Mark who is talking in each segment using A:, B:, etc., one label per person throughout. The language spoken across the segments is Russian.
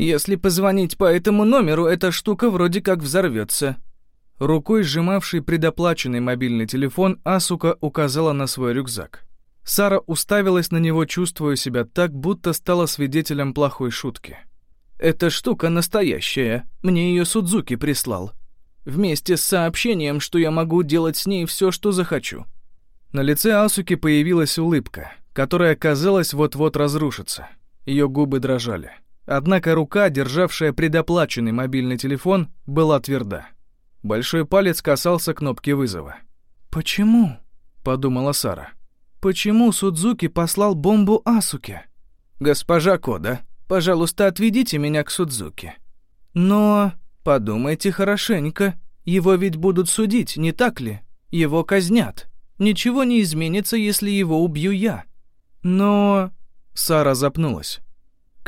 A: Если позвонить по этому номеру, эта штука вроде как взорвется. Рукой, сжимавшей предоплаченный мобильный телефон, Асука указала на свой рюкзак. Сара уставилась на него, чувствуя себя так, будто стала свидетелем плохой шутки. «Эта штука настоящая. Мне ее Судзуки прислал. Вместе с сообщением, что я могу делать с ней все, что захочу». На лице Асуки появилась улыбка, которая, казалось, вот-вот разрушится. Ее губы дрожали. Однако рука, державшая предоплаченный мобильный телефон, была тверда. Большой палец касался кнопки вызова. «Почему?» — подумала Сара. «Почему Судзуки послал бомбу Асуке?» «Госпожа Кода, пожалуйста, отведите меня к Судзуки». «Но...» «Подумайте хорошенько. Его ведь будут судить, не так ли? Его казнят. Ничего не изменится, если его убью я». «Но...» Сара запнулась.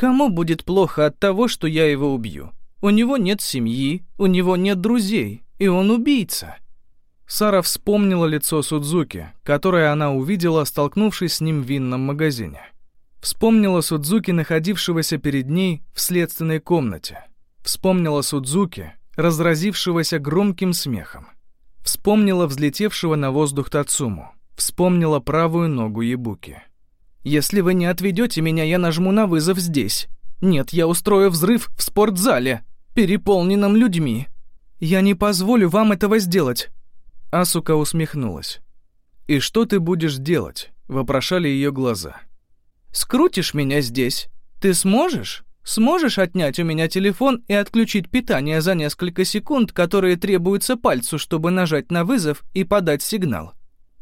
A: «Кому будет плохо от того, что я его убью? У него нет семьи, у него нет друзей, и он убийца. Сара вспомнила лицо Судзуки, которое она увидела, столкнувшись с ним в винном магазине. Вспомнила Судзуки, находившегося перед ней в следственной комнате. Вспомнила Судзуки, разразившегося громким смехом. Вспомнила взлетевшего на воздух Тацуму. Вспомнила правую ногу Ебуки. «Если вы не отведете меня, я нажму на вызов здесь. Нет, я устрою взрыв в спортзале, переполненном людьми. «Я не позволю вам этого сделать!» Асука усмехнулась. «И что ты будешь делать?» — вопрошали ее глаза. «Скрутишь меня здесь? Ты сможешь? Сможешь отнять у меня телефон и отключить питание за несколько секунд, которые требуются пальцу, чтобы нажать на вызов и подать сигнал?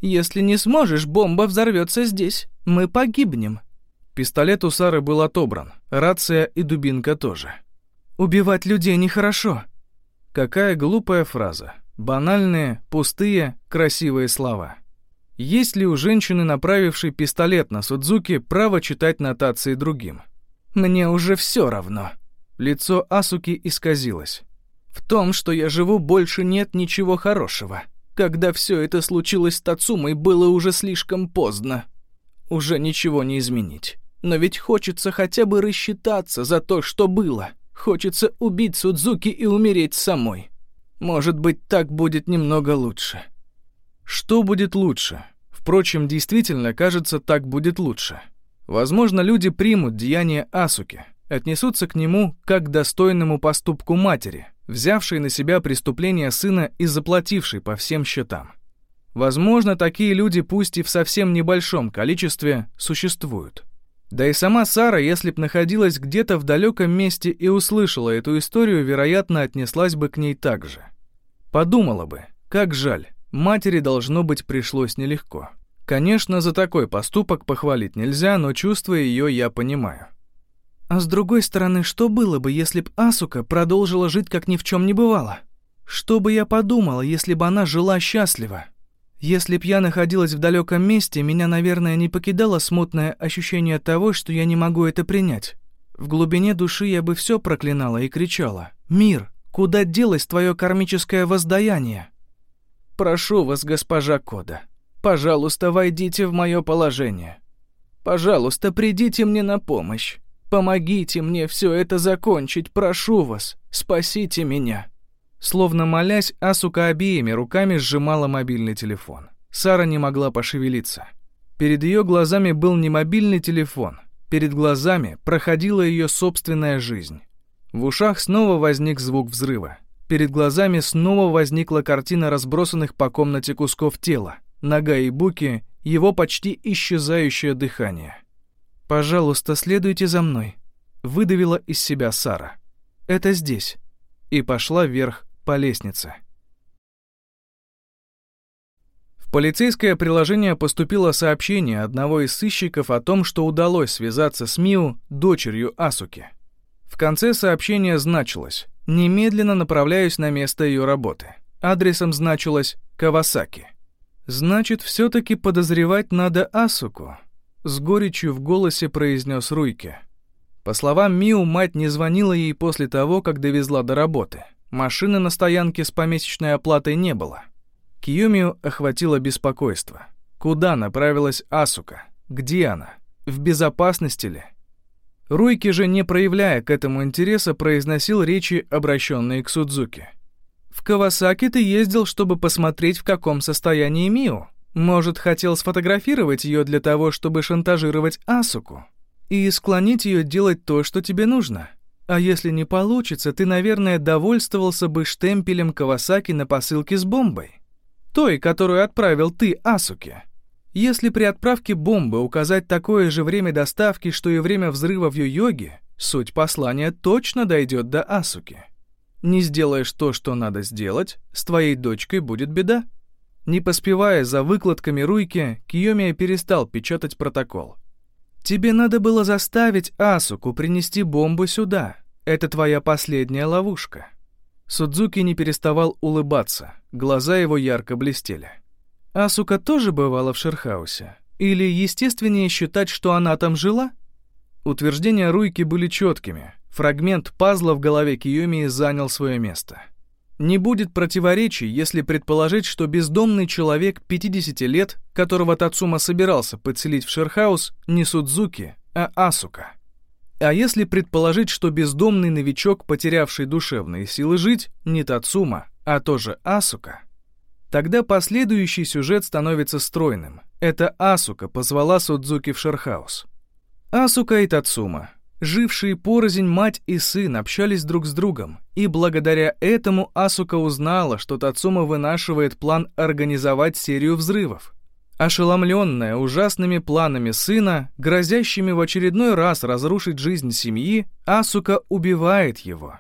A: Если не сможешь, бомба взорвется здесь. Мы погибнем». Пистолет у Сары был отобран, рация и дубинка тоже. «Убивать людей нехорошо», Какая глупая фраза. Банальные, пустые, красивые слова. Есть ли у женщины, направившей пистолет на Судзуки, право читать нотации другим? Мне уже все равно. Лицо Асуки исказилось. В том, что я живу, больше нет ничего хорошего. Когда все это случилось с Тацумой, было уже слишком поздно. Уже ничего не изменить. Но ведь хочется хотя бы рассчитаться за то, что было. Хочется убить Судзуки и умереть самой. Может быть, так будет немного лучше. Что будет лучше? Впрочем, действительно, кажется, так будет лучше. Возможно, люди примут деяние Асуки, отнесутся к нему как к достойному поступку матери, взявшей на себя преступление сына и заплатившей по всем счетам. Возможно, такие люди, пусть и в совсем небольшом количестве, существуют. Да и сама Сара, если б находилась где-то в далеком месте и услышала эту историю, вероятно, отнеслась бы к ней так же. Подумала бы, как жаль, матери, должно быть, пришлось нелегко. Конечно, за такой поступок похвалить нельзя, но чувства ее я понимаю. А с другой стороны, что было бы, если б Асука продолжила жить, как ни в чем не бывало? Что бы я подумала, если бы она жила счастливо? Если б я находилась в далеком месте, меня, наверное, не покидало смутное ощущение того, что я не могу это принять. В глубине души я бы все проклинала и кричала. «Мир, куда делось твое кармическое воздаяние?» «Прошу вас, госпожа Кода, пожалуйста, войдите в мое положение. Пожалуйста, придите мне на помощь. Помогите мне все это закончить, прошу вас, спасите меня». Словно молясь, Асука обеими руками сжимала мобильный телефон. Сара не могла пошевелиться. Перед ее глазами был не мобильный телефон. Перед глазами проходила ее собственная жизнь. В ушах снова возник звук взрыва. Перед глазами снова возникла картина разбросанных по комнате кусков тела. Нога и буки, его почти исчезающее дыхание. «Пожалуйста, следуйте за мной», — выдавила из себя Сара. «Это здесь». И пошла вверх по лестнице. В полицейское приложение поступило сообщение одного из сыщиков о том, что удалось связаться с Миу, дочерью Асуки. В конце сообщения значилось «Немедленно направляюсь на место ее работы». Адресом значилось «Кавасаки». «Значит, все-таки подозревать надо Асуку», — с горечью в голосе произнес Руйке. По словам Миу, мать не звонила ей после того, как довезла до работы. Машины на стоянке с помесячной оплатой не было. Киюмию охватило беспокойство. Куда направилась Асука? Где она? В безопасности ли? Руйки же, не проявляя к этому интереса, произносил речи, обращенные к Судзуки. «В Кавасаки ты ездил, чтобы посмотреть, в каком состоянии Мио. Может, хотел сфотографировать ее для того, чтобы шантажировать Асуку и склонить ее делать то, что тебе нужно. А если не получится, ты, наверное, довольствовался бы штемпелем Кавасаки на посылке с бомбой. Той, которую отправил ты Асуке. Если при отправке бомбы указать такое же время доставки, что и время взрыва в Йо-Йоге, суть послания точно дойдет до Асуки. Не сделаешь то, что надо сделать, с твоей дочкой будет беда. Не поспевая за выкладками Руйки, Киомия перестал печатать протокол. «Тебе надо было заставить Асуку принести бомбу сюда. Это твоя последняя ловушка». Судзуки не переставал улыбаться, глаза его ярко блестели. Асука тоже бывала в Шерхаусе? Или естественнее считать, что она там жила? Утверждения Руйки были четкими. Фрагмент пазла в голове Киюми занял свое место. Не будет противоречий, если предположить, что бездомный человек 50 лет, которого Тацума собирался подселить в Шерхаус, не Судзуки, а Асука. А если предположить, что бездомный новичок, потерявший душевные силы жить, не Тацума, а тоже Асука, тогда последующий сюжет становится стройным. Это Асука позвала Судзуки в Шерхаус. Асука и Тацума Жившие порознь мать и сын общались друг с другом, и благодаря этому Асука узнала, что Тацума вынашивает план организовать серию взрывов. Ошеломленная ужасными планами сына, грозящими в очередной раз разрушить жизнь семьи, Асука убивает его.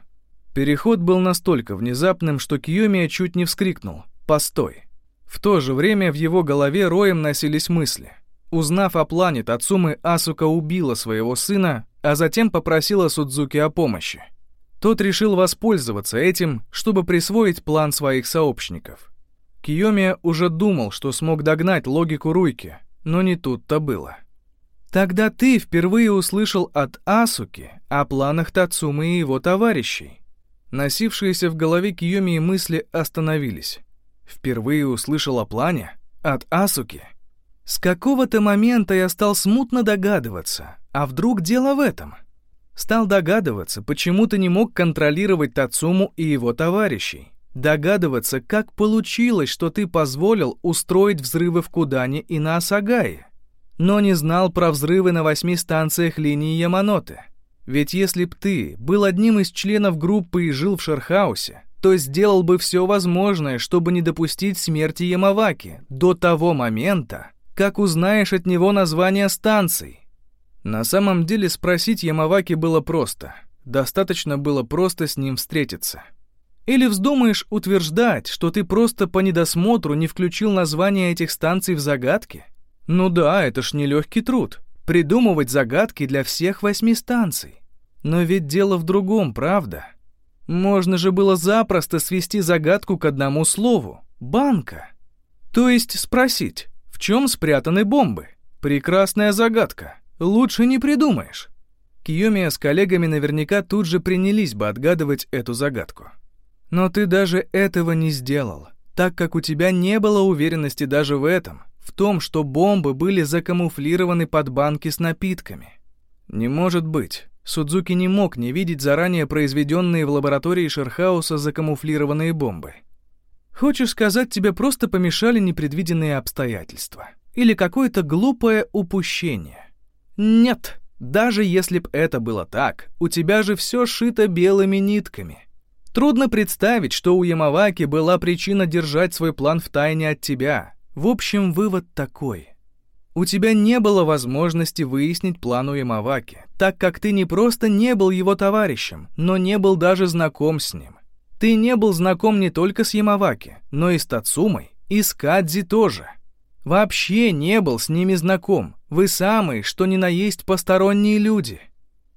A: Переход был настолько внезапным, что Киомия чуть не вскрикнул «Постой!». В то же время в его голове роем носились мысли. Узнав о плане Тацумы, Асука убила своего сына, а затем попросила Судзуки о помощи. Тот решил воспользоваться этим, чтобы присвоить план своих сообщников. Киомия уже думал, что смог догнать логику Руйки, но не тут-то было. Тогда ты впервые услышал от Асуки о планах Тацумы и его товарищей. Носившиеся в голове Киомии мысли остановились. Впервые услышал о плане? От Асуки? С какого-то момента я стал смутно догадываться, а вдруг дело в этом? Стал догадываться, почему ты не мог контролировать Тацуму и его товарищей. Догадываться, как получилось, что ты позволил устроить взрывы в Кудане и на Асагае. Но не знал про взрывы на восьми станциях линии Яманоте. Ведь если б ты был одним из членов группы и жил в Шерхаусе, то сделал бы все возможное, чтобы не допустить смерти Ямаваки до того момента, как узнаешь от него название станций. На самом деле спросить Ямаваки было просто. Достаточно было просто с ним встретиться. Или вздумаешь утверждать, что ты просто по недосмотру не включил название этих станций в загадки? Ну да, это ж нелегкий труд. Придумывать загадки для всех восьми станций. Но ведь дело в другом, правда? Можно же было запросто свести загадку к одному слову — банка. То есть спросить, в чем спрятаны бомбы? Прекрасная загадка. Лучше не придумаешь. Киомия с коллегами наверняка тут же принялись бы отгадывать эту загадку. Но ты даже этого не сделал, так как у тебя не было уверенности даже в этом, в том, что бомбы были закамуфлированы под банки с напитками. Не может быть. Судзуки не мог не видеть заранее произведенные в лаборатории Шерхауса закамуфлированные бомбы. Хочешь сказать, тебе просто помешали непредвиденные обстоятельства? Или какое-то глупое упущение? Нет, даже если б это было так, у тебя же все шито белыми нитками. Трудно представить, что у Ямаваки была причина держать свой план в тайне от тебя. В общем, вывод такой. У тебя не было возможности выяснить план у Ямаваки, так как ты не просто не был его товарищем, но не был даже знаком с ним. Ты не был знаком не только с Ямаваки, но и с Тацумой, и с Кадзи тоже. Вообще не был с ними знаком. Вы самые, что ни на есть посторонние люди.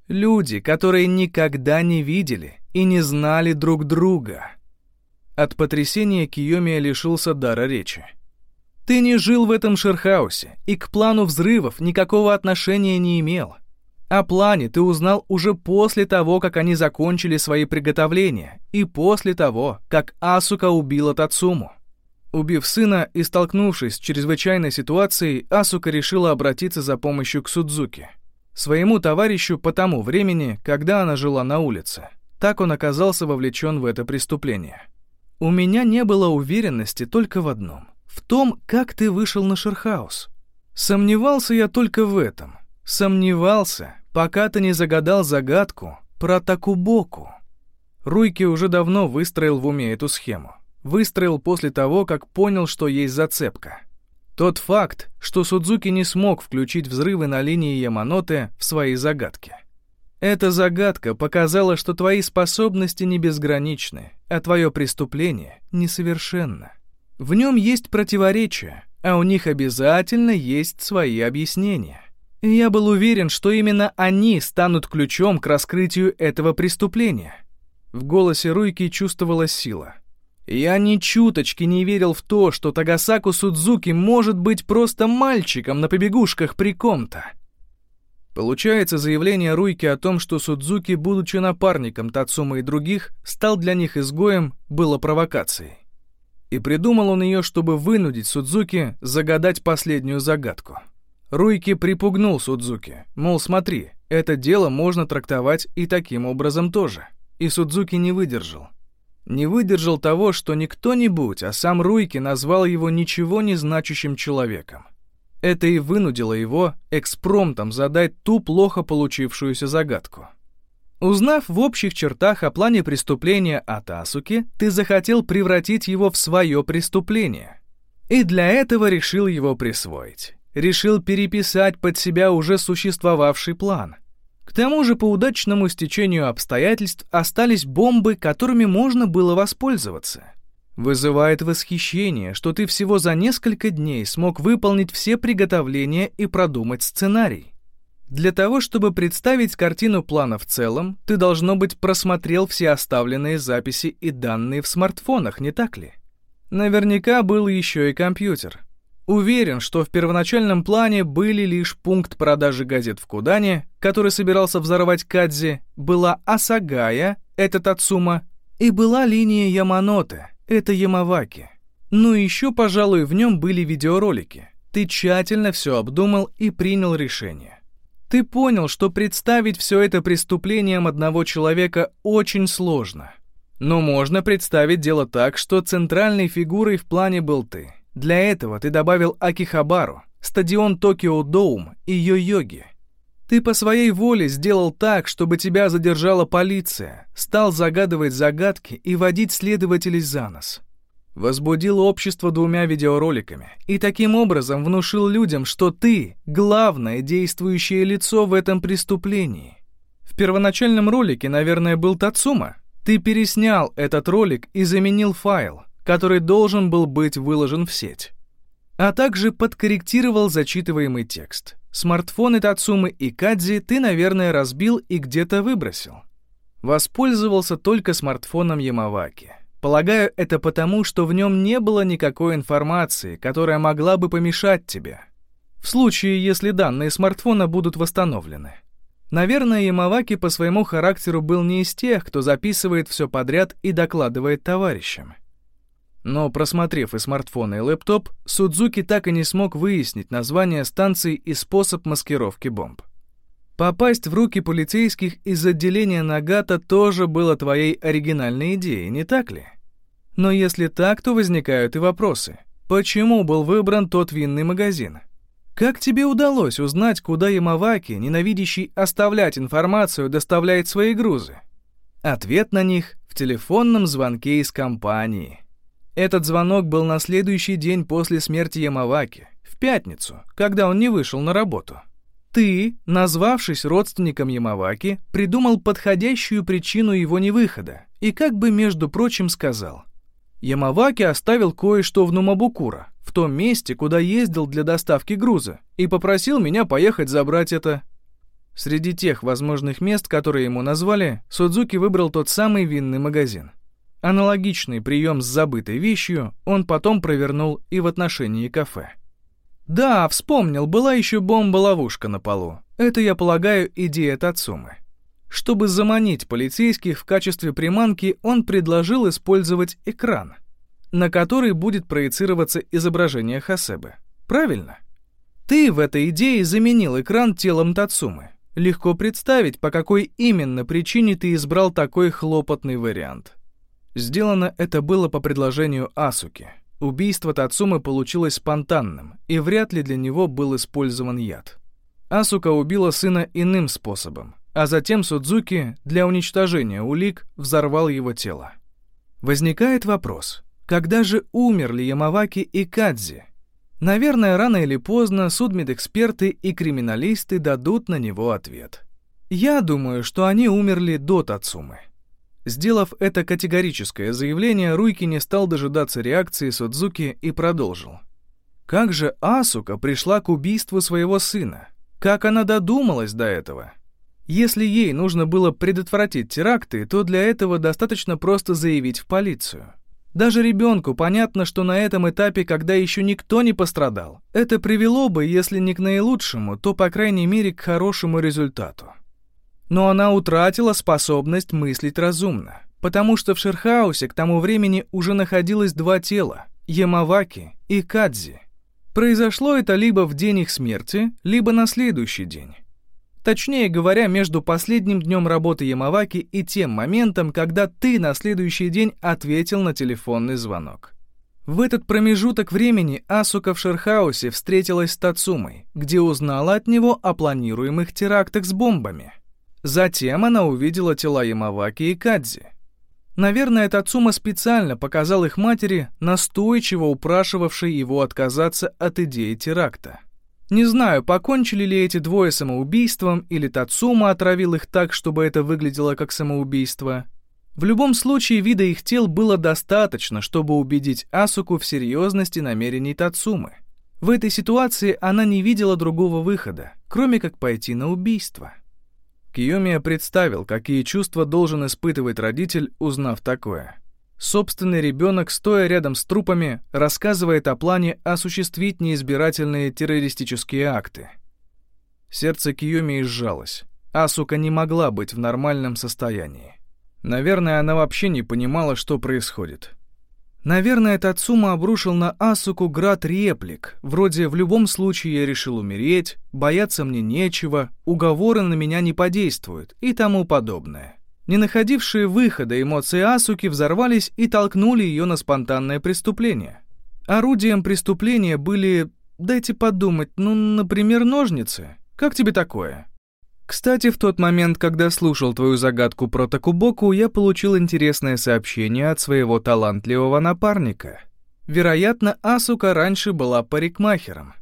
A: Люди, которые никогда не видели и не знали друг друга. От потрясения Киомия лишился дара речи. Ты не жил в этом шерхаусе и к плану взрывов никакого отношения не имел. О плане ты узнал уже после того, как они закончили свои приготовления, и после того, как Асука убила Тацуму. Убив сына и столкнувшись с чрезвычайной ситуацией, Асука решила обратиться за помощью к Судзуки. своему товарищу по тому времени, когда она жила на улице. Так он оказался вовлечен в это преступление. У меня не было уверенности только в одном. В том, как ты вышел на Шерхаус. Сомневался я только в этом. Сомневался, пока ты не загадал загадку про Такубоку. Руйки уже давно выстроил в уме эту схему. Выстроил после того, как понял, что есть зацепка. Тот факт, что Судзуки не смог включить взрывы на линии Яманоте в свои загадки. Эта загадка показала, что твои способности не безграничны, а твое преступление несовершенно. В нем есть противоречия, а у них обязательно есть свои объяснения. И я был уверен, что именно они станут ключом к раскрытию этого преступления. В голосе Руйки чувствовалась сила. Я ни чуточки не верил в то, что Тагасаку Судзуки может быть просто мальчиком на побегушках при ком-то. Получается, заявление Руйки о том, что Судзуки, будучи напарником Тацума и других, стал для них изгоем, было провокацией. И придумал он ее, чтобы вынудить Судзуки загадать последнюю загадку. Руйки припугнул Судзуки, мол, смотри, это дело можно трактовать и таким образом тоже. И Судзуки не выдержал. Не выдержал того, что не кто-нибудь, а сам Руйки назвал его ничего не значащим человеком. Это и вынудило его экспромтом задать ту плохо получившуюся загадку. Узнав в общих чертах о плане преступления от Асуки, ты захотел превратить его в свое преступление. И для этого решил его присвоить. Решил переписать под себя уже существовавший план. К тому же по удачному стечению обстоятельств остались бомбы, которыми можно было воспользоваться. Вызывает восхищение, что ты всего за несколько дней смог выполнить все приготовления и продумать сценарий. Для того, чтобы представить картину плана в целом, ты, должно быть, просмотрел все оставленные записи и данные в смартфонах, не так ли? Наверняка был еще и компьютер. Уверен, что в первоначальном плане были лишь пункт продажи газет в Кудане, который собирался взорвать Кадзи, была Асагая, это Тацума, и была линия Яманоте, это Ямаваки. Ну и еще, пожалуй, в нем были видеоролики. Ты тщательно все обдумал и принял решение. Ты понял, что представить все это преступлением одного человека очень сложно. Но можно представить дело так, что центральной фигурой в плане был ты. Для этого ты добавил Акихабару, стадион Токио Доум и Йо-Йоги. Ты по своей воле сделал так, чтобы тебя задержала полиция, стал загадывать загадки и водить следователей за нос. Возбудил общество двумя видеороликами и таким образом внушил людям, что ты — главное действующее лицо в этом преступлении. В первоначальном ролике, наверное, был Тацума. Ты переснял этот ролик и заменил файл, который должен был быть выложен в сеть. А также подкорректировал зачитываемый текст. Смартфоны Тацумы и Кадзи ты, наверное, разбил и где-то выбросил. Воспользовался только смартфоном Ямаваки. Полагаю, это потому, что в нем не было никакой информации, которая могла бы помешать тебе. В случае, если данные смартфона будут восстановлены. Наверное, Ямаваки по своему характеру был не из тех, кто записывает все подряд и докладывает товарищам. Но просмотрев и смартфон, и лэптоп, Судзуки так и не смог выяснить название станции и способ маскировки бомб. Попасть в руки полицейских из отделения Нагата тоже было твоей оригинальной идеей, не так ли? Но если так, то возникают и вопросы. Почему был выбран тот винный магазин? Как тебе удалось узнать, куда Ямаваки, ненавидящий оставлять информацию, доставляет свои грузы? Ответ на них в телефонном звонке из компании – этот звонок был на следующий день после смерти Ямаваки, в пятницу, когда он не вышел на работу. Ты, назвавшись родственником Ямаваки, придумал подходящую причину его невыхода и как бы, между прочим, сказал. Ямаваки оставил кое-что в Нумабукура, в том месте, куда ездил для доставки груза, и попросил меня поехать забрать это. Среди тех возможных мест, которые ему назвали, Судзуки выбрал тот самый винный магазин — Аналогичный прием с забытой вещью он потом провернул и в отношении кафе. Да, вспомнил, была еще бомба-ловушка на полу. Это, я полагаю, идея Тацумы. Чтобы заманить полицейских в качестве приманки, он предложил использовать экран, на который будет проецироваться изображение Хасебы. Правильно? Ты в этой идее заменил экран телом Тацумы. Легко представить, по какой именно причине ты избрал такой хлопотный вариант. Сделано это было по предложению Асуки. Убийство Тацумы получилось спонтанным, и вряд ли для него был использован яд. Асука убила сына иным способом, а затем Судзуки для уничтожения улик взорвал его тело. Возникает вопрос, когда же умерли Ямаваки и Кадзи? Наверное, рано или поздно судмедэксперты и криминалисты дадут на него ответ. Я думаю, что они умерли до Тацумы. Сделав это категорическое заявление, Руйки не стал дожидаться реакции Судзуки и продолжил. Как же Асука пришла к убийству своего сына? Как она додумалась до этого? Если ей нужно было предотвратить теракты, то для этого достаточно просто заявить в полицию. Даже ребенку понятно, что на этом этапе, когда еще никто не пострадал, это привело бы, если не к наилучшему, то, по крайней мере, к хорошему результату. Но она утратила способность мыслить разумно, потому что в Шерхаусе к тому времени уже находилось два тела – Ямаваки и Кадзи. Произошло это либо в день их смерти, либо на следующий день. Точнее говоря, между последним днем работы Ямаваки и тем моментом, когда ты на следующий день ответил на телефонный звонок. В этот промежуток времени Асука в Шерхаусе встретилась с Тацумой, где узнала от него о планируемых терактах с бомбами. Затем она увидела тела Ямаваки и Кадзи. Наверное, Тацума специально показал их матери, настойчиво упрашивавшей его отказаться от идеи теракта. Не знаю, покончили ли эти двое самоубийством, или Тацума отравил их так, чтобы это выглядело как самоубийство. В любом случае, вида их тел было достаточно, чтобы убедить Асуку в серьезности намерений Тацумы. В этой ситуации она не видела другого выхода, кроме как пойти на убийство. Киомия представил, какие чувства должен испытывать родитель, узнав такое. Собственный ребенок, стоя рядом с трупами, рассказывает о плане осуществить неизбирательные террористические акты. Сердце Киомии сжалось. Асука не могла быть в нормальном состоянии. Наверное, она вообще не понимала, что происходит. Наверное, Тацума обрушил на Асуку град реплик, вроде «в любом случае я решил умереть», «бояться мне нечего», «уговоры на меня не подействуют» и тому подобное. Не находившие выхода эмоции Асуки взорвались и толкнули ее на спонтанное преступление. Орудием преступления были, дайте подумать, ну, например, ножницы. Как тебе такое? Кстати, в тот момент, когда слушал твою загадку про Такубоку, я получил интересное сообщение от своего талантливого напарника. Вероятно, Асука раньше была парикмахером.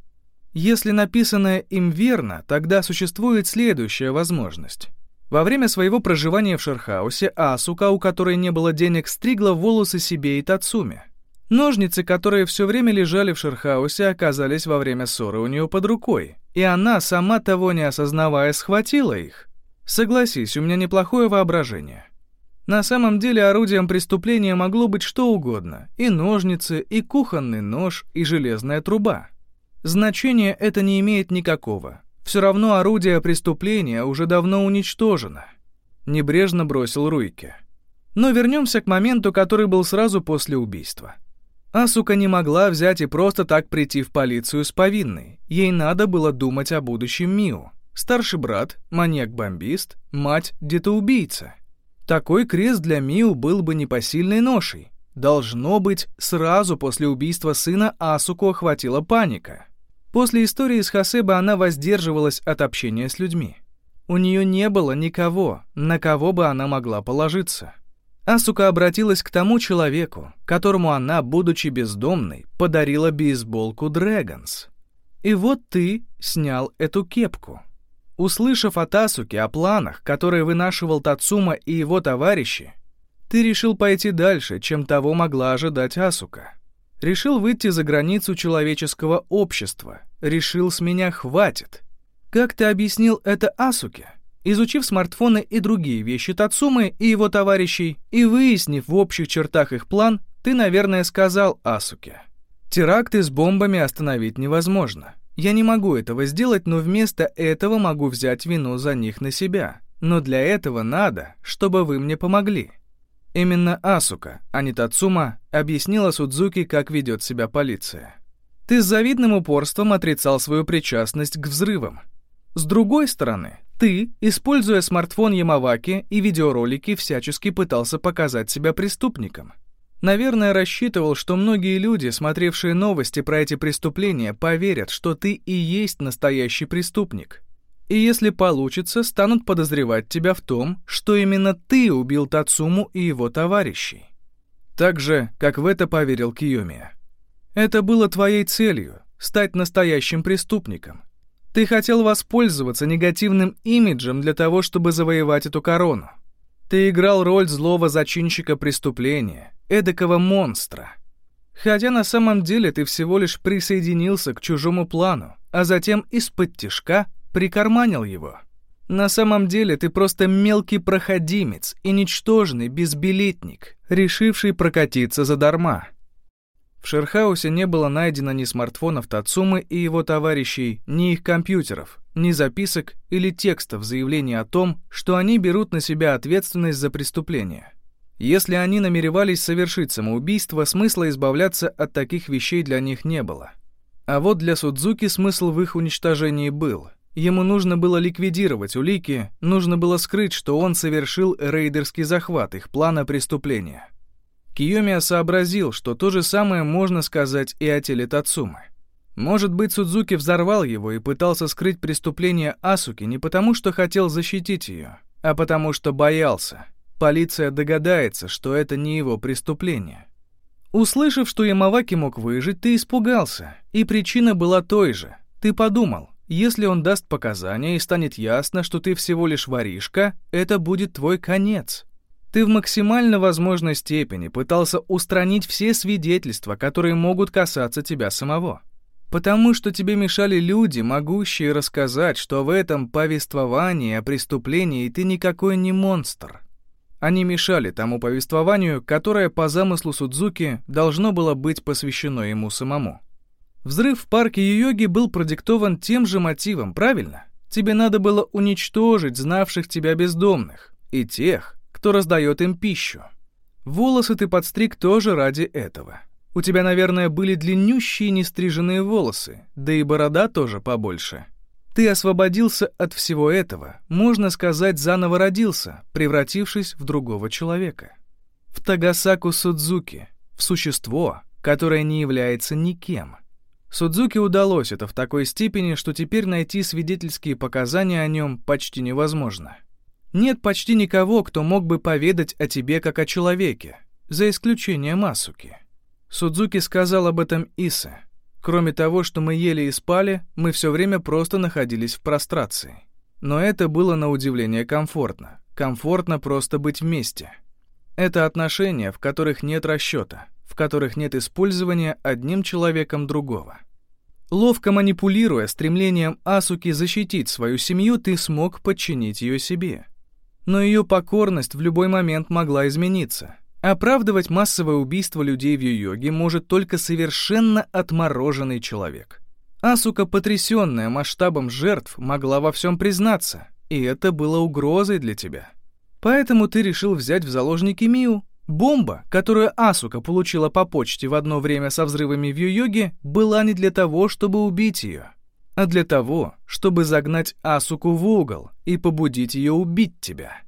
A: Если написанное им верно, тогда существует следующая возможность. Во время своего проживания в Шерхаусе Асука, у которой не было денег, стригла волосы себе и Тацуме. Ножницы, которые все время лежали в Шерхаусе, оказались во время ссоры у нее под рукой, и она, сама того не осознавая, схватила их. Согласись, у меня неплохое воображение. На самом деле орудием преступления могло быть что угодно. И ножницы, и кухонный нож, и железная труба. Значения это не имеет никакого. Все равно орудие преступления уже давно уничтожено. Небрежно бросил Руйке. Но вернемся к моменту, который был сразу после убийства. Асука не могла взять и просто так прийти в полицию с повинной. Ей надо было думать о будущем Миу. Старший брат, маньяк-бомбист, мать, детоубийца. Такой крест для Миу был бы непосильной ношей. Должно быть, сразу после убийства сына Асуку охватила паника. После истории с Хасебо она воздерживалась от общения с людьми. У нее не было никого, на кого бы она могла положиться. Асука обратилась к тому человеку, которому она, будучи бездомной, подарила бейсболку Dragons. И вот ты снял эту кепку. Услышав от Асуки о планах, которые вынашивал Тацума и его товарищи, ты решил пойти дальше, чем того могла ожидать Асука. Решил выйти за границу человеческого общества. Решил, с меня хватит. Как ты объяснил это Асуке? Изучив смартфоны и другие вещи Тацумы и его товарищей, и выяснив в общих чертах их план, ты, наверное, сказал Асуке. Теракты с бомбами остановить невозможно. Я не могу этого сделать, но вместо этого могу взять вину за них на себя. Но для этого надо, чтобы вы мне помогли. Именно Асука, а не Тацума, объяснила Судзуки, как ведет себя полиция. Ты с завидным упорством отрицал свою причастность к взрывам. С другой стороны, Ты, используя смартфон Ямаваки и видеоролики, всячески пытался показать себя преступником. Наверное, рассчитывал, что многие люди, смотревшие новости про эти преступления, поверят, что ты и есть настоящий преступник. И если получится, станут подозревать тебя в том, что именно ты убил Тацуму и его товарищей. Так же, как в это поверил Киюмия. Это было твоей целью — стать настоящим преступником. Ты хотел воспользоваться негативным имиджем для того, чтобы завоевать эту корону. Ты играл роль злого зачинщика преступления, эдакого монстра. Хотя на самом деле ты всего лишь присоединился к чужому плану, а затем из-под тишка прикарманил его. На самом деле ты просто мелкий проходимец и ничтожный безбилетник, решивший прокатиться задарма. В Шерхаусе не было найдено ни смартфонов Тацумы и его товарищей, ни их компьютеров, ни записок или текстов заявлений о том, что они берут на себя ответственность за преступление. Если они намеревались совершить самоубийство, смысла избавляться от таких вещей для них не было. А вот для Судзуки смысл в их уничтожении был. Ему нужно было ликвидировать улики, нужно было скрыть, что он совершил рейдерский захват их плана преступления. Киомия сообразил, что то же самое можно сказать и о теле Тацумы. Может быть, Судзуки взорвал его и пытался скрыть преступление Асуки не потому, что хотел защитить ее, а потому что боялся. Полиция догадается, что это не его преступление. Услышав, что Ямаваки мог выжить, ты испугался, и причина была той же. Ты подумал, если он даст показания и станет ясно, что ты всего лишь воришка, это будет твой конец. Ты в максимально возможной степени пытался устранить все свидетельства, которые могут касаться тебя самого. Потому что тебе мешали люди, могущие рассказать, что в этом повествовании о преступлении ты никакой не монстр. Они мешали тому повествованию, которое по замыслу Судзуки должно было быть посвящено ему самому. Взрыв в парке Йоги был продиктован тем же мотивом, правильно? Тебе надо было уничтожить знавших тебя бездомных и тех, кто раздает им пищу. Волосы ты подстриг тоже ради этого. У тебя, наверное, были длиннющие нестриженные волосы, да и борода тоже побольше. Ты освободился от всего этого, можно сказать, заново родился, превратившись в другого человека. В Тагасаку Судзуки, в существо, которое не является никем. Судзуки удалось это в такой степени, что теперь найти свидетельские показания о нем почти невозможно. Нет почти никого, кто мог бы поведать о тебе как о человеке, за исключением Масуки. Судзуки сказал об этом Исе. Кроме того, что мы ели и спали, мы все время просто находились в прострации. Но это было на удивление комфортно. Комфортно просто быть вместе. Это отношения, в которых нет расчета, в которых нет использования одним человеком другого. Ловко манипулируя стремлением Асуки защитить свою семью, ты смог подчинить ее себе но ее покорность в любой момент могла измениться. Оправдывать массовое убийство людей в Йо-Йоге может только совершенно отмороженный человек. Асука, потрясенная масштабом жертв, могла во всем признаться, и это было угрозой для тебя. Поэтому ты решил взять в заложники Мию. Бомба, которую Асука получила по почте в одно время со взрывами в Йо-Йоге, была не для того, чтобы убить ее, а для того, чтобы загнать Асуку в угол и побудить ее убить тебя.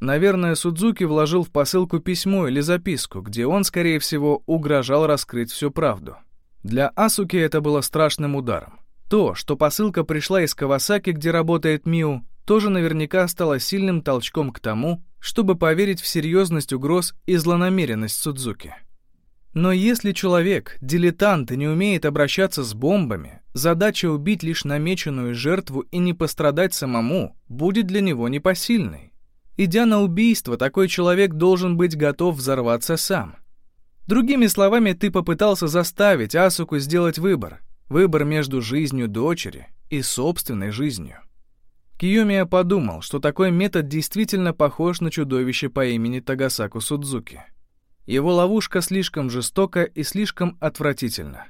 A: Наверное, Судзуки вложил в посылку письмо или записку, где он, скорее всего, угрожал раскрыть всю правду. Для Асуки это было страшным ударом. То, что посылка пришла из Кавасаки, где работает Миу, тоже наверняка стало сильным толчком к тому, чтобы поверить в серьезность угроз и злонамеренность Судзуки. Но если человек, дилетант и не умеет обращаться с бомбами, задача убить лишь намеченную жертву и не пострадать самому будет для него непосильной. Идя на убийство, такой человек должен быть готов взорваться сам. Другими словами, ты попытался заставить Асуку сделать выбор. Выбор между жизнью дочери и собственной жизнью. Киюмия подумал, что такой метод действительно похож на чудовище по имени Тагасаку Судзуки. Его ловушка слишком жестока и слишком отвратительна.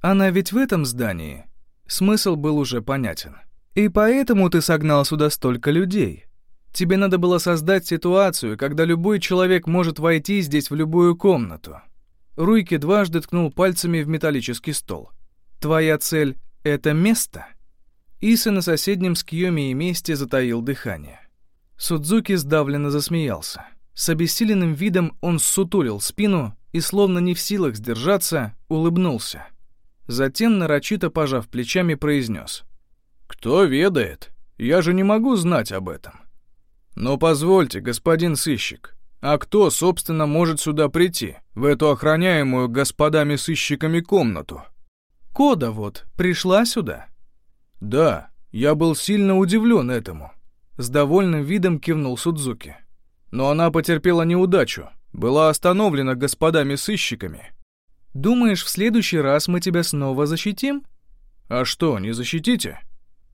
A: Она ведь в этом здании. Смысл был уже понятен. И поэтому ты согнал сюда столько людей. Тебе надо было создать ситуацию, когда любой человек может войти здесь в любую комнату. Руйки дважды ткнул пальцами в металлический стол. Твоя цель — это место? Иса на соседнем с Кьёми месте затаил дыхание. Судзуки сдавленно засмеялся. С обессиленным видом он сутулил спину и, словно не в силах сдержаться, улыбнулся. Затем, нарочито пожав плечами, произнес. «Кто ведает? Я же не могу знать об этом». «Но позвольте, господин сыщик, а кто, собственно, может сюда прийти, в эту охраняемую господами-сыщиками комнату?» «Кода вот пришла сюда». «Да, я был сильно удивлен этому. С довольным видом кивнул Судзуки. Но она потерпела неудачу, была остановлена господами-сыщиками. «Думаешь, в следующий раз мы тебя снова защитим?» «А что, не защитите?»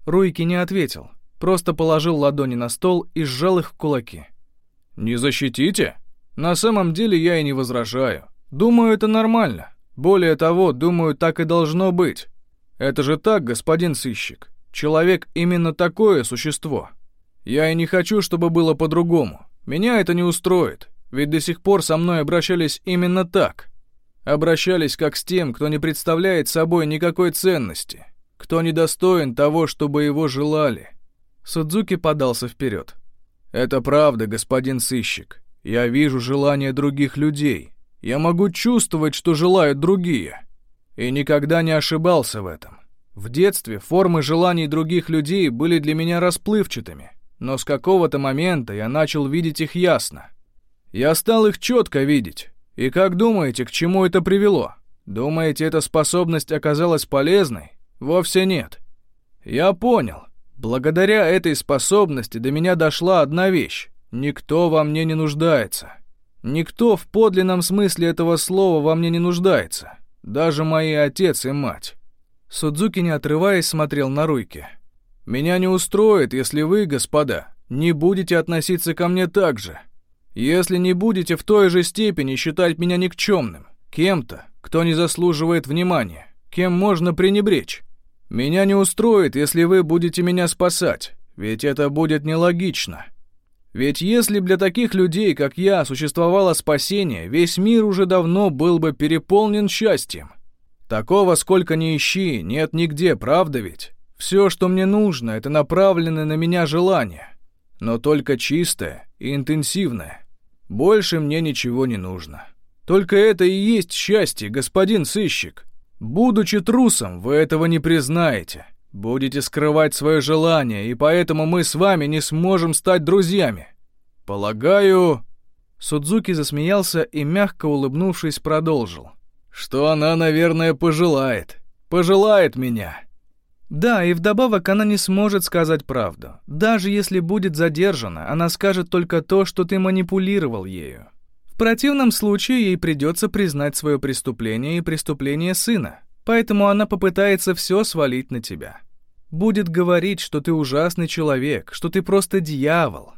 A: Руйки не ответил, просто положил ладони на стол и сжал их в кулаки. «Не защитите? На самом деле я и не возражаю. Думаю, это нормально. Более того, думаю, так и должно быть. Это же так, господин сыщик. Человек именно такое существо. Я и не хочу, чтобы было по-другому. Меня это не устроит, ведь до сих пор со мной обращались именно так. Обращались как с тем, кто не представляет собой никакой ценности, кто недостоин того, чтобы его желали. Судзуки подался вперед. Это правда, господин сыщик. Я вижу желания других людей. Я могу чувствовать, что желают другие. И никогда не ошибался в этом. В детстве формы желаний других людей были для меня расплывчатыми но с какого-то момента я начал видеть их ясно. Я стал их четко видеть. И как думаете, к чему это привело? Думаете, эта способность оказалась полезной? Вовсе нет. Я понял. Благодаря этой способности до меня дошла одна вещь. Никто во мне не нуждается. Никто в подлинном смысле этого слова во мне не нуждается. Даже мои отец и мать. Судзуки, не отрываясь, смотрел на Руйки. Меня не устроит, если вы, господа, не будете относиться ко мне так же. Если не будете в той же степени считать меня никчемным, кем-то, кто не заслуживает внимания, кем можно пренебречь. Меня не устроит, если вы будете меня спасать, ведь это будет нелогично. Ведь если для таких людей, как я, существовало спасение, весь мир уже давно был бы переполнен счастьем. Такого сколько ни ищи, нет нигде, правда ведь? Все, что мне нужно, это направленное на меня желание, но только чистое и интенсивное. Больше мне ничего не нужно. Только это и есть счастье, господин сыщик. Будучи трусом, вы этого не признаете. Будете скрывать свое желание, и поэтому мы с вами не сможем стать друзьями. Полагаю...» Судзуки засмеялся и, мягко улыбнувшись, продолжил. «Что она, наверное, пожелает. Пожелает меня. Да, и вдобавок она не сможет сказать правду. Даже если будет задержана, она скажет только то, что ты манипулировал ею. В противном случае ей придется признать свое преступление и преступление сына, поэтому она попытается все свалить на тебя. Будет говорить, что ты ужасный человек, что ты просто дьявол.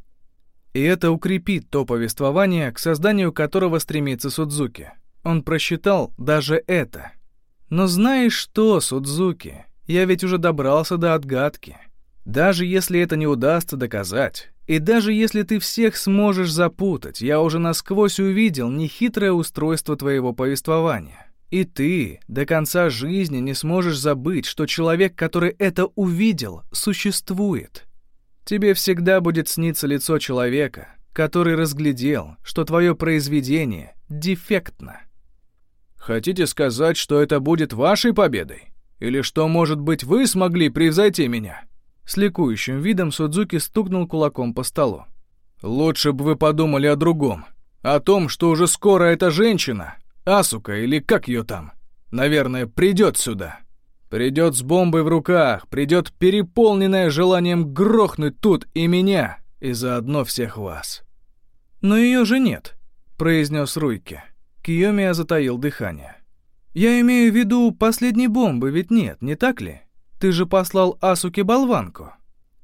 A: И это укрепит то повествование, к созданию которого стремится Судзуки. Он просчитал даже это. Но знаешь что, Судзуки, я ведь уже добрался до отгадки. Даже если это не удастся доказать, и даже если ты всех сможешь запутать, я уже насквозь увидел нехитрое устройство твоего повествования. И ты до конца жизни не сможешь забыть, что человек, который это увидел, существует. Тебе всегда будет сниться лицо человека, который разглядел, что твое произведение дефектно. Хотите сказать, что это будет вашей победой? Или что, может быть, вы смогли превзойти меня?» С ликующим видом Судзуки стукнул кулаком по столу. «Лучше бы вы подумали о другом. О том, что уже скоро эта женщина, Асука или как ее там, наверное, придет сюда. Придет с бомбой в руках, придет переполненная желанием грохнуть тут и меня, и заодно всех вас». «Но ее же нет», — произнес Руйки. Киомия затаил дыхание. «Я имею в виду последней бомбы, ведь нет, не так ли? Ты же послал Асуке болванку.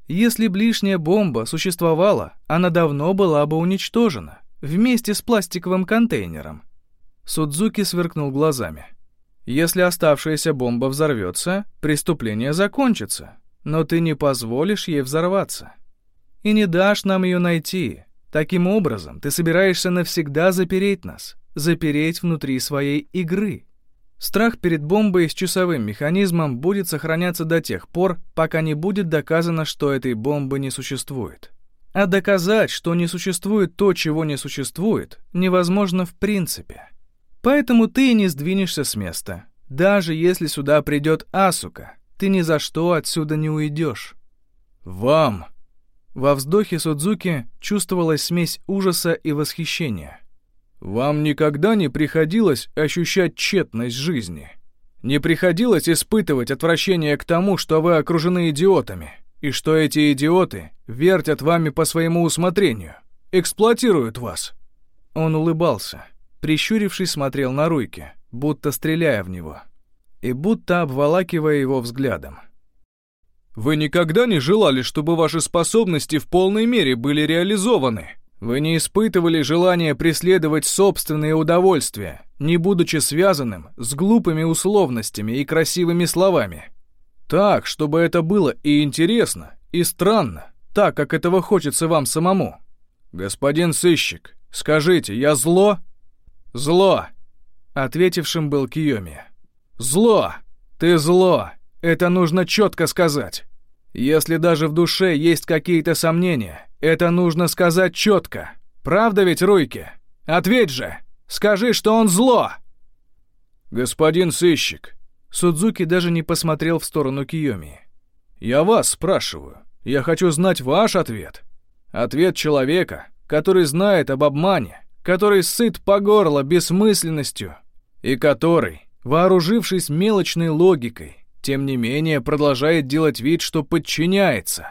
A: Если б лишняя бомба существовала, она давно была бы уничтожена, вместе с пластиковым контейнером». Судзуки сверкнул глазами. «Если оставшаяся бомба взорвется, преступление закончится, но ты не позволишь ей взорваться. И не дашь нам ее найти. Таким образом, ты собираешься навсегда запереть нас, запереть внутри своей игры». Страх перед бомбой с часовым механизмом будет сохраняться до тех пор, пока не будет доказано, что этой бомбы не существует. А доказать, что не существует то, чего не существует, невозможно в принципе. Поэтому ты не сдвинешься с места. Даже если сюда придет Асука, ты ни за что отсюда не уйдешь. Вам! Во вздохе Судзуки чувствовалась смесь ужаса и восхищения. Вам никогда не приходилось ощущать тщетность жизни? Не приходилось испытывать отвращение к тому, что вы окружены идиотами, и что эти идиоты вертят вами по своему усмотрению, эксплуатируют вас?» Он улыбался, прищурившись смотрел на Руйки, будто стреляя в него, и будто обволакивая его взглядом. «Вы никогда не желали, чтобы ваши способности в полной мере были реализованы?» Вы не испытывали желания преследовать собственные удовольствия, не будучи связанным с глупыми условностями и красивыми словами. Так, чтобы это было и интересно, и странно, так, как этого хочется вам самому. Господин сыщик, скажите, я зло? Зло, ответившим был Киоми. Зло! Ты зло! Это нужно четко сказать. Если даже в душе есть какие-то сомнения, это нужно сказать четко. Правда ведь, Руйки? Ответь же! Скажи, что он зло!» «Господин сыщик», Судзуки даже не посмотрел в сторону Киоми. «Я вас спрашиваю. Я хочу знать ваш ответ. Ответ человека, который знает об обмане, который сыт по горло бессмысленностью и который, вооружившись мелочной логикой, тем не менее продолжает делать вид, что подчиняется.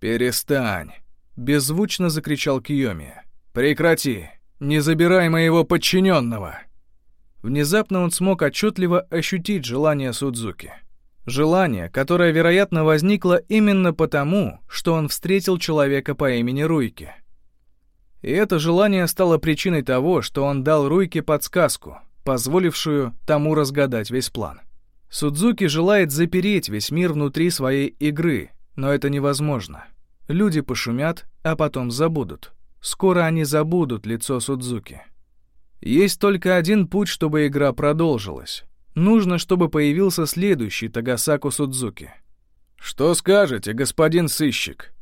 A: «Перестань!» — беззвучно закричал Киоми. «Прекрати! Не забирай моего подчиненного!» Внезапно он смог отчетливо ощутить желание Судзуки. Желание, которое, вероятно, возникло именно потому, что он встретил человека по имени Руйки. И это желание стало причиной того, что он дал Руйке подсказку, позволившую тому разгадать весь план. Судзуки желает запереть весь мир внутри своей игры, но это невозможно. Люди пошумят, а потом забудут. Скоро они забудут лицо Судзуки. Есть только один путь, чтобы игра продолжилась. Нужно, чтобы появился следующий Тагасаку Судзуки. «Что скажете, господин сыщик?»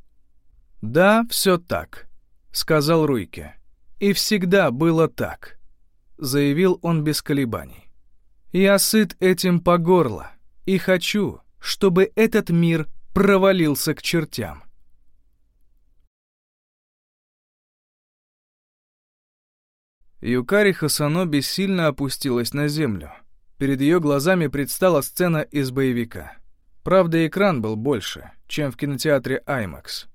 A: «Да, все так», — сказал Руйке. «И всегда было так», — заявил он без колебаний. Я сыт этим по горло и хочу, чтобы этот мир провалился к чертям. Юкари Хасано бессильно опустилась на землю. Перед ее глазами предстала сцена из боевика. Правда, экран был больше, чем в кинотеатре IMAX.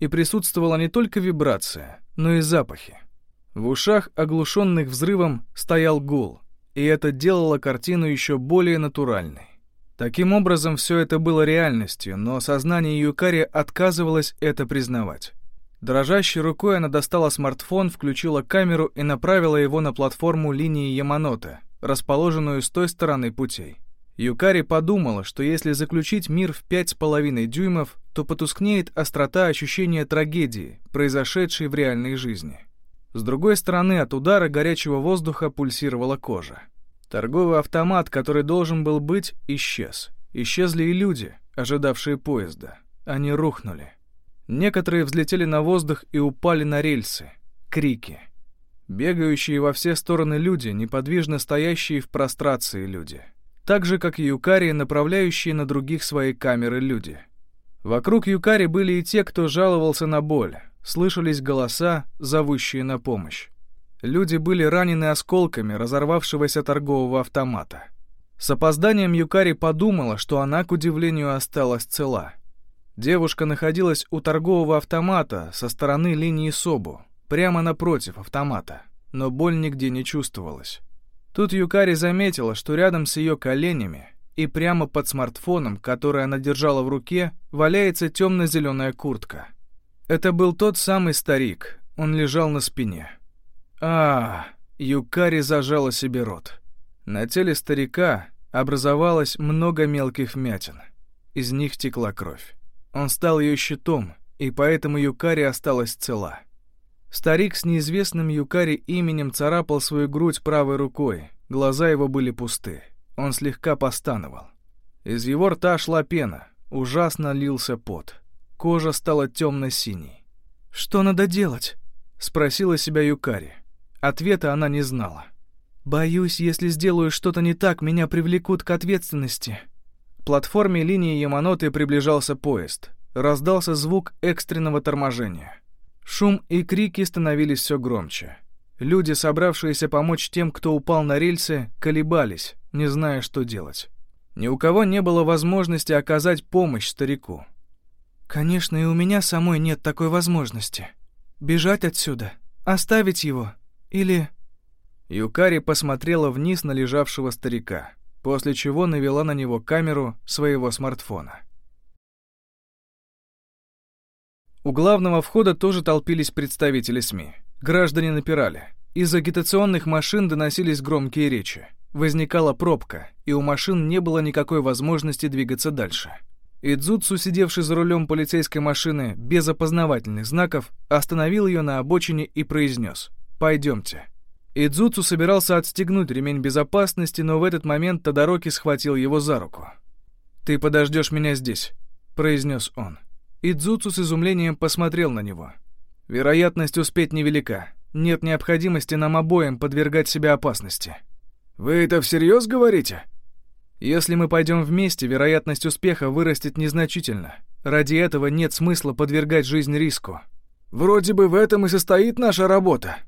A: И присутствовала не только вибрация, но и запахи. В ушах, оглушенных взрывом, стоял гул, и это делало картину еще более натуральной. Таким образом, все это было реальностью, но сознание Юкари отказывалось это признавать. Дрожащей рукой она достала смартфон, включила камеру и направила его на платформу линии Яманоте, расположенную с той стороны путей. Юкари подумала, что если заключить мир в пять с половиной дюймов, то потускнеет острота ощущения трагедии, произошедшей в реальной жизни. С другой стороны, от удара горячего воздуха пульсировала кожа. Торговый автомат, который должен был быть, исчез. Исчезли и люди, ожидавшие поезда. Они рухнули. Некоторые взлетели на воздух и упали на рельсы. Крики. Бегающие во все стороны люди, неподвижно стоящие в прострации люди. Так же, как и Юкари, направляющие на других свои камеры люди. Вокруг Юкари были и те, кто жаловался на боль, слышались голоса, зовущие на помощь. Люди были ранены осколками разорвавшегося торгового автомата. С опозданием Юкари подумала, что она, к удивлению, осталась цела. Девушка находилась у торгового автомата со стороны линии Собу, прямо напротив автомата, но боль нигде не чувствовалась. Тут Юкари заметила, что рядом с ее коленями и прямо под смартфоном, который она держала в руке, валяется темно-зеленая куртка. Это был тот самый старик. Он лежал на спине. А, Юкари зажала себе рот. На теле старика образовалось много мелких вмятин. Из них текла кровь. Он стал ее щитом, и поэтому Юкари осталась цела. Старик с неизвестным Юкари именем царапал свою грудь правой рукой, глаза его были пусты. Он слегка постановал. Из его рта шла пена, ужасно лился пот. Кожа стала темно-синей. «Что надо делать?» — спросила себя Юкари. Ответа она не знала. «Боюсь, если сделаю что-то не так, меня привлекут к ответственности». К платформе линии Яманоты приближался поезд. Раздался звук экстренного торможения. Шум и крики становились все громче. Люди, собравшиеся помочь тем, кто упал на рельсы, колебались, не зная, что делать. Ни у кого не было возможности оказать помощь старику. «Конечно, и у меня самой нет такой возможности. Бежать отсюда, оставить его или...» Юкари посмотрела вниз на лежавшего старика, после чего навела на него камеру своего смартфона. У главного входа тоже толпились представители СМИ. Граждане напирали. Из агитационных машин доносились громкие речи. Возникала пробка, и у машин не было никакой возможности двигаться дальше. Идзуцу, сидевший за рулем полицейской машины без опознавательных знаков, остановил ее на обочине и произнес «Пойдемте». Идзуцу собирался отстегнуть ремень безопасности, но в этот момент Тодороки схватил его за руку. «Ты подождешь меня здесь», — произнес он. Идзуцу с изумлением посмотрел на него. «Вероятность успеть невелика. Нет необходимости нам обоим подвергать себя опасности». «Вы это всерьез говорите?» «Если мы пойдем вместе, вероятность успеха вырастет незначительно. Ради этого нет смысла подвергать жизнь риску». «Вроде бы в этом и состоит наша работа».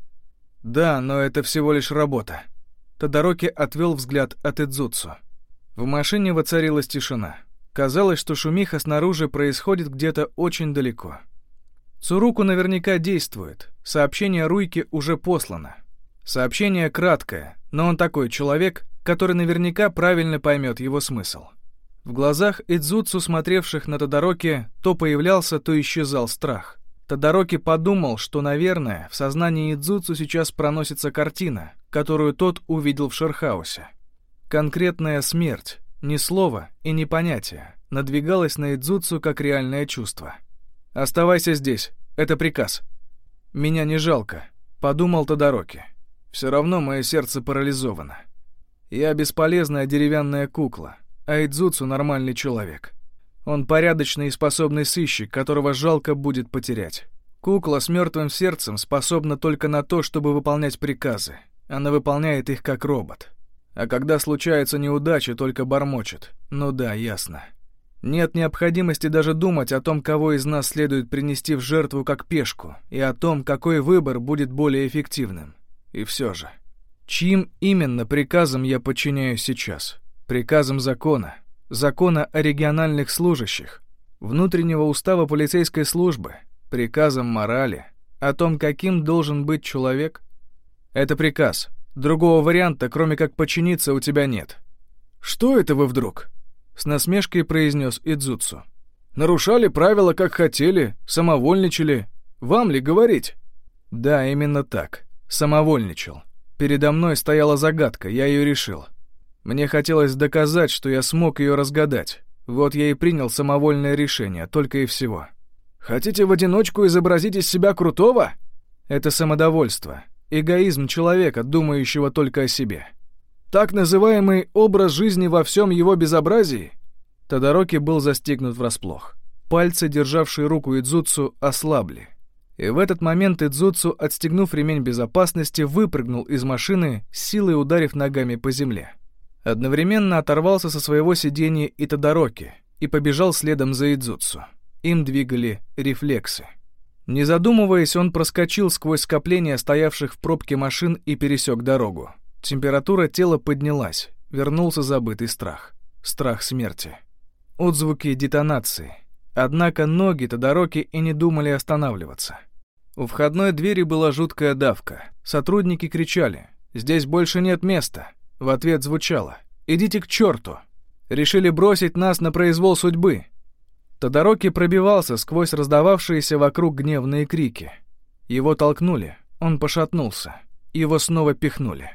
A: «Да, но это всего лишь работа». Тодороки отвел взгляд от Идзуцу. В машине воцарилась тишина. Казалось, что шумиха снаружи происходит где-то очень далеко. Цуруку наверняка действует. Сообщение Руйки уже послано. Сообщение краткое, но он такой человек, который наверняка правильно поймет его смысл. В глазах Идзуцу, смотревших на Тодороки, то появлялся, то исчезал страх. Тодороки подумал, что, наверное, в сознании Идзуцу сейчас проносится картина, которую тот увидел в Шерхаусе. Конкретная смерть, ни слова и ни понятия надвигалось на Идзуцу как реальное чувство. «Оставайся здесь, это приказ». «Меня не жалко», — подумал Тодороки. «Все равно мое сердце парализовано. Я бесполезная деревянная кукла, а Идзуцу нормальный человек. Он порядочный и способный сыщик, которого жалко будет потерять. Кукла с мертвым сердцем способна только на то, чтобы выполнять приказы. Она выполняет их как робот. А когда случается неудача, только бормочет. Ну да, ясно. Нет необходимости даже думать о том, кого из нас следует принести в жертву как пешку, и о том, какой выбор будет более эффективным. И все же. Чьим именно приказом я подчиняюсь сейчас? Приказом закона. Закона о региональных служащих. Внутреннего устава полицейской службы. Приказом морали. О том, каким должен быть человек. Это приказ, Другого варианта, кроме как подчиниться, у тебя нет. Что это вы вдруг? С насмешкой произнес Идзуцу. Нарушали правила, как хотели, самовольничали. Вам ли говорить? Да, именно так. Самовольничал. Передо мной стояла загадка, я ее решил. Мне хотелось доказать, что я смог ее разгадать. Вот я и принял самовольное решение, только и всего. Хотите в одиночку изобразить из себя крутого? Это самодовольство. Эгоизм человека, думающего только о себе. Так называемый образ жизни во всем его безобразии? Тодороки был застигнут врасплох. Пальцы, державшие руку Идзуцу, ослабли. И в этот момент Идзуцу, отстегнув ремень безопасности, выпрыгнул из машины, силой ударив ногами по земле. Одновременно оторвался со своего сиденья и Тодороки и побежал следом за Идзуцу. Им двигали рефлексы. Не задумываясь, он проскочил сквозь скопление стоявших в пробке машин и пересек дорогу. Температура тела поднялась, вернулся забытый страх. Страх смерти. Отзвуки детонации. Однако ноги Тодороки и не думали останавливаться. У входной двери была жуткая давка. Сотрудники кричали «Здесь больше нет места!» В ответ звучало «Идите к черту!» Решили бросить нас на произвол судьбы. Тодороки пробивался сквозь раздававшиеся вокруг гневные крики. Его толкнули, он пошатнулся. Его снова пихнули.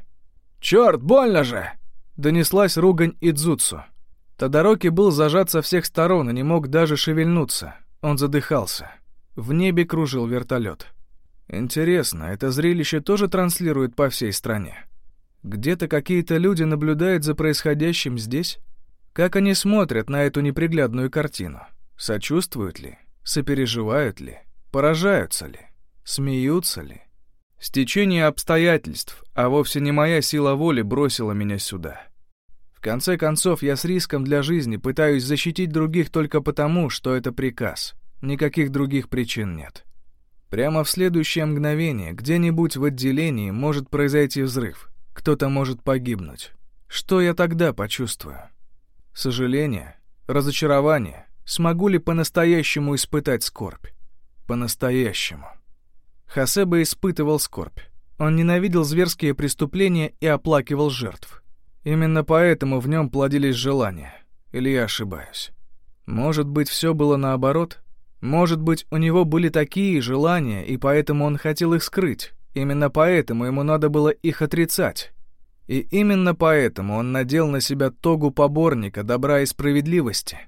A: «Чёрт, больно же!» Донеслась ругань Идзуцу. Тодороки был зажат со всех сторон и не мог даже шевельнуться. Он задыхался. В небе кружил вертолет. Интересно, это зрелище тоже транслирует по всей стране? Где-то какие-то люди наблюдают за происходящим здесь? Как они смотрят на эту неприглядную картину? Сочувствуют ли? Сопереживают ли? Поражаются ли? Смеются ли? Стечение обстоятельств, а вовсе не моя сила воли бросила меня сюда. В конце концов, я с риском для жизни пытаюсь защитить других только потому, что это приказ. Никаких других причин нет. Прямо в следующее мгновение, где-нибудь в отделении, может произойти взрыв. Кто-то может погибнуть. Что я тогда почувствую? Сожаление? Разочарование? Смогу ли по-настоящему испытать скорбь? По-настоящему. Хасеба испытывал скорбь. Он ненавидел зверские преступления и оплакивал жертв. Именно поэтому в нем плодились желания. Или я ошибаюсь? Может быть, все было наоборот? Может быть, у него были такие желания, и поэтому он хотел их скрыть. Именно поэтому ему надо было их отрицать. И именно поэтому он надел на себя тогу поборника добра и справедливости.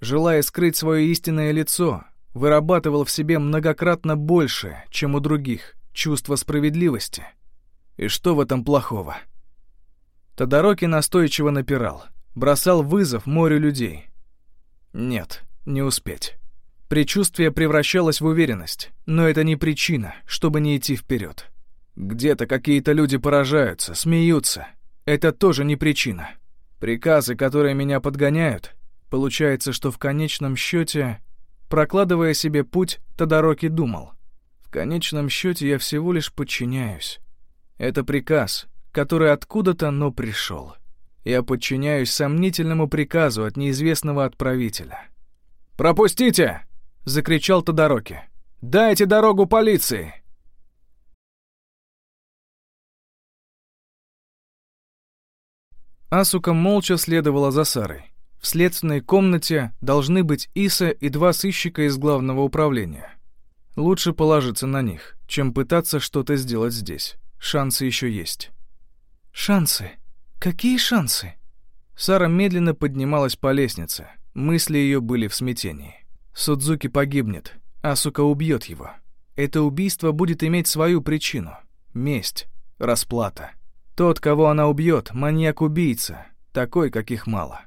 A: Желая скрыть свое истинное лицо, вырабатывал в себе многократно больше, чем у других, чувство справедливости. И что в этом плохого? Тодороки настойчиво напирал, бросал вызов морю людей. Нет, не успеть. Предчувствие превращалось в уверенность, но это не причина, чтобы не идти вперед. Где-то какие-то люди поражаются, смеются. Это тоже не причина. Приказы, которые меня подгоняют, получается, что в конечном счете, прокладывая себе путь, Тодороки думал. В конечном счете я всего лишь подчиняюсь. Это приказ, который откуда-то, но пришел. Я подчиняюсь сомнительному приказу от неизвестного отправителя. «Пропустите!» — закричал Тодороки. «Дайте дорогу полиции!» Асука молча следовала за Сарой. В следственной комнате должны быть Иса и два сыщика из главного управления. Лучше положиться на них, чем пытаться что-то сделать здесь. Шансы еще есть. «Шансы? Какие шансы?» Сара медленно поднималась по лестнице. Мысли ее были в смятении. Судзуки погибнет, Асука убьет его. Это убийство будет иметь свою причину. Месть, расплата. Тот, кого она убьет, маньяк-убийца, такой, каких мало.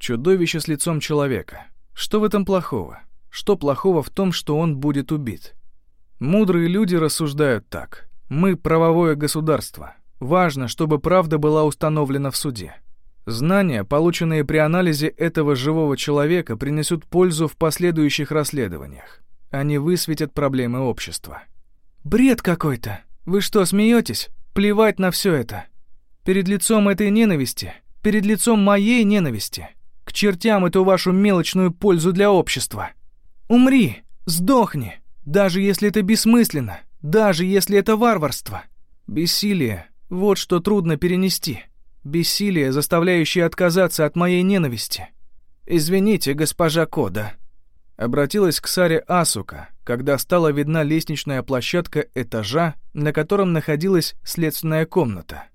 A: Чудовище с лицом человека. Что в этом плохого? Что плохого в том, что он будет убит? Мудрые люди рассуждают так. Мы правовое государство. Важно, чтобы правда была установлена в суде. Знания, полученные при анализе этого живого человека, принесут пользу в последующих расследованиях. Они высветят проблемы общества. «Бред какой-то! Вы что, смеетесь? Плевать на все это! Перед лицом этой ненависти, перед лицом моей ненависти, к чертям эту вашу мелочную пользу для общества! Умри! Сдохни! Даже если это бессмысленно, даже если это варварство! Бессилие — вот что трудно перенести!» Бессилие, заставляющее отказаться от моей ненависти. «Извините, госпожа Кода», — обратилась к Саре Асука, когда стала видна лестничная площадка этажа, на котором находилась следственная комната.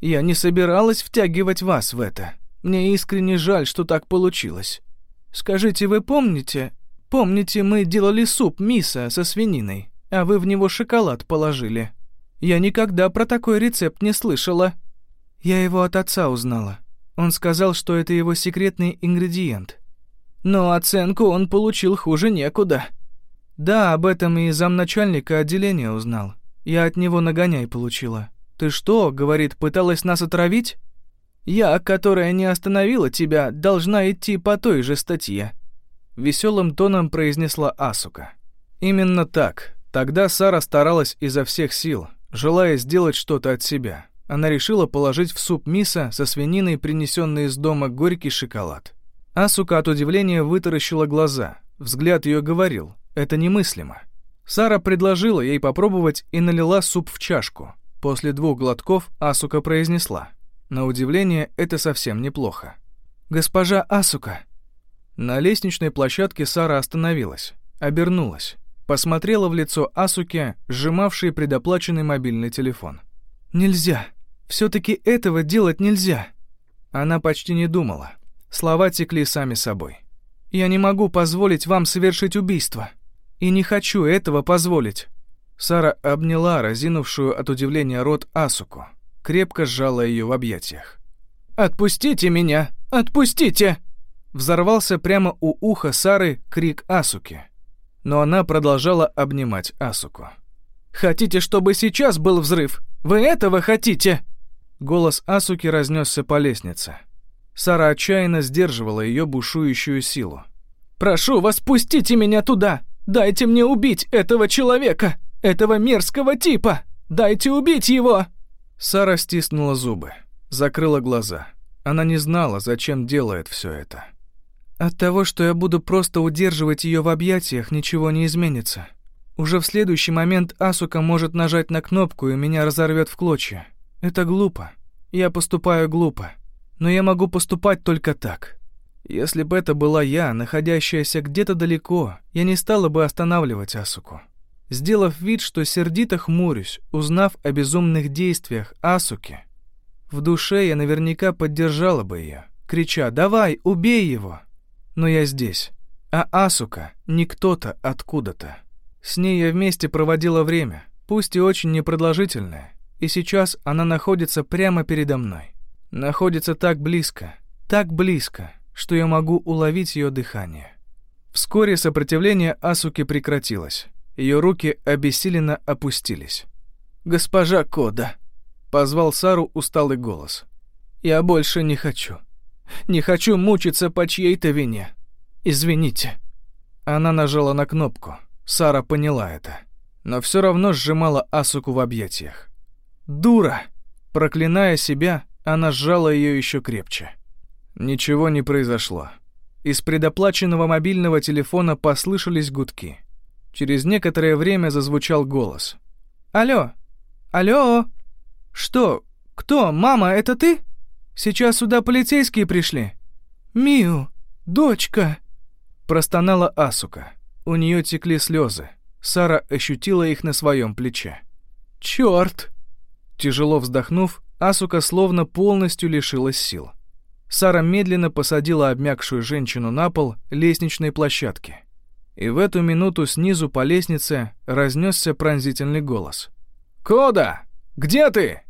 A: «Я не собиралась втягивать вас в это. Мне искренне жаль, что так получилось. Скажите, вы помните? Помните, мы делали суп миса со свининой, а вы в него шоколад положили? Я никогда про такой рецепт не слышала». Я его от отца узнала. Он сказал, что это его секретный ингредиент. Но оценку он получил хуже некуда. Да, об этом и замначальника отделения узнал. Я от него нагоняй получила. Ты что, говорит, пыталась нас отравить? Я, которая не остановила тебя, должна идти по той же статье. Веселым тоном произнесла Асука. Именно так. Тогда Сара старалась изо всех сил, желая сделать что-то от себя она решила положить в суп миса со свининой, принесенный из дома, горький шоколад. Асука от удивления вытаращила глаза. Взгляд ее говорил, это немыслимо. Сара предложила ей попробовать и налила суп в чашку. После двух глотков Асука произнесла. На удивление, это совсем неплохо. «Госпожа Асука!» На лестничной площадке Сара остановилась, обернулась, посмотрела в лицо Асуке, сжимавшей предоплаченный мобильный телефон. «Нельзя!» Все-таки этого делать нельзя. Она почти не думала. Слова текли сами собой. Я не могу позволить вам совершить убийство. И не хочу этого позволить. Сара обняла разинувшую от удивления рот Асуку. крепко сжала ее в объятиях. «Отпустите меня! Отпустите!» Взорвался прямо у уха Сары крик Асуки. Но она продолжала обнимать Асуку. «Хотите, чтобы сейчас был взрыв? Вы этого хотите?» Голос Асуки разнесся по лестнице. Сара отчаянно сдерживала ее бушующую силу. «Прошу вас, пустите меня туда! Дайте мне убить этого человека! Этого мерзкого типа! Дайте убить его!» Сара стиснула зубы, закрыла глаза. Она не знала, зачем делает все это. От того, что я буду просто удерживать ее в объятиях, ничего не изменится. Уже в следующий момент Асука может нажать на кнопку и меня разорвет в клочья. Это глупо. Я поступаю глупо. Но я могу поступать только так. Если бы это была я, находящаяся где-то далеко, я не стала бы останавливать Асуку. Сделав вид, что сердито хмурюсь, узнав о безумных действиях Асуки, в душе я наверняка поддержала бы ее, крича «Давай, убей его!» Но я здесь, а Асука не кто-то откуда-то. С ней я вместе проводила время, пусть и очень непродолжительное, и сейчас она находится прямо передо мной. Находится так близко, так близко, что я могу уловить ее дыхание. Вскоре сопротивление Асуки прекратилось. Ее руки обессиленно опустились. «Госпожа Кода!» — позвал Сару усталый голос. «Я больше не хочу. Не хочу мучиться по чьей-то вине. Извините». Она нажала на кнопку. Сара поняла это. Но все равно сжимала Асуку в объятиях. «Дура!» Проклиная себя, она сжала ее еще крепче. Ничего не произошло. Из предоплаченного мобильного телефона послышались гудки. Через некоторое время зазвучал голос. «Алло! Алло! Что? Кто? Мама, это ты? Сейчас сюда полицейские пришли». «Миу, дочка!» Простонала Асука. У нее текли слезы. Сара ощутила их на своем плече. «Черт!» Тяжело вздохнув, Асука словно полностью лишилась сил. Сара медленно посадила обмякшую женщину на пол лестничной площадки. И в эту минуту снизу по лестнице разнесся пронзительный голос. «Кода! Где ты?»